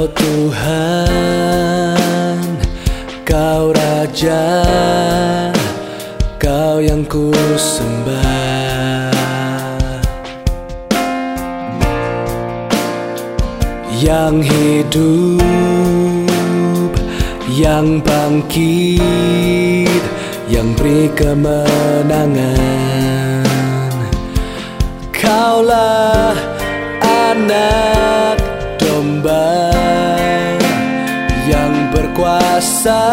Kau Tuhan, Kau Raja, Kau yang ku sembah Yang hidup, yang bangkit, yang beri kemenangan. Kaulah anak berkuasa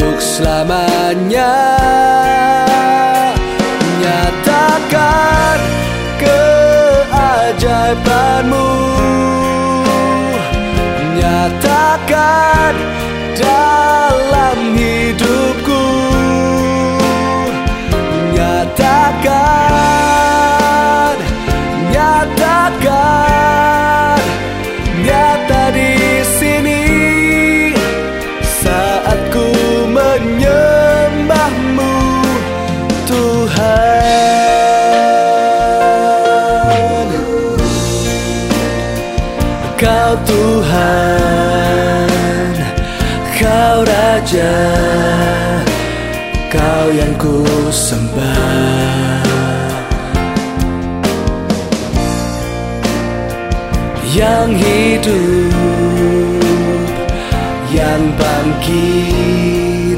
Untuk selamanya. Nyatakan keajaibanmu. Nyatakan dalam Kau Tuhan Kau Raja Kau yang ku sembah Yang hidup Yang bangkit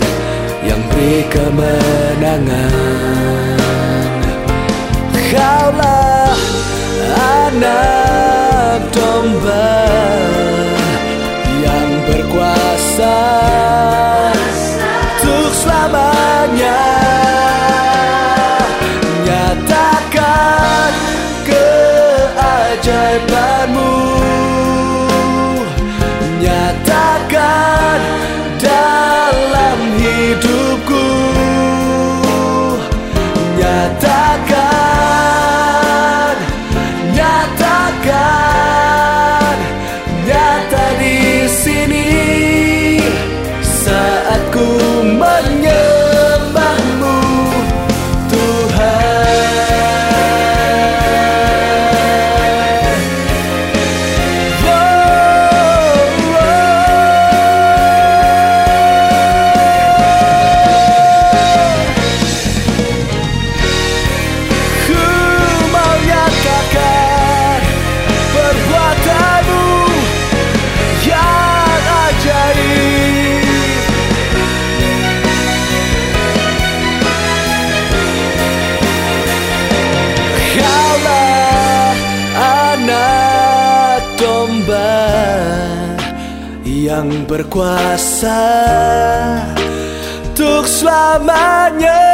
Yang beri kemenangan. Kaulah anak Untuk yang berkuasa untuk selamanya.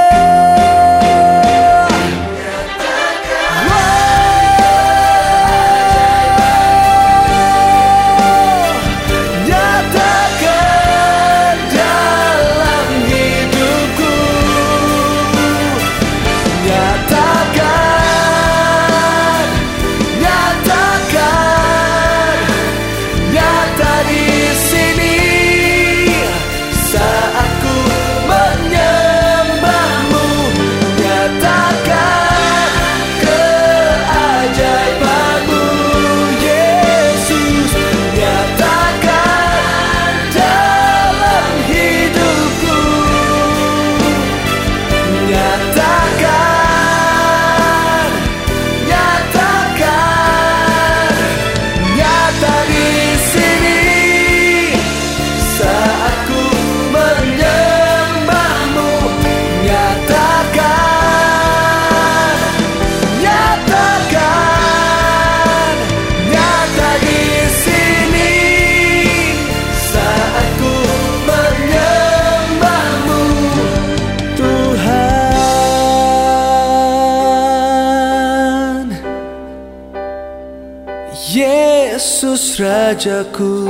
Yesus Rajaku.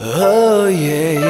Oh yeah.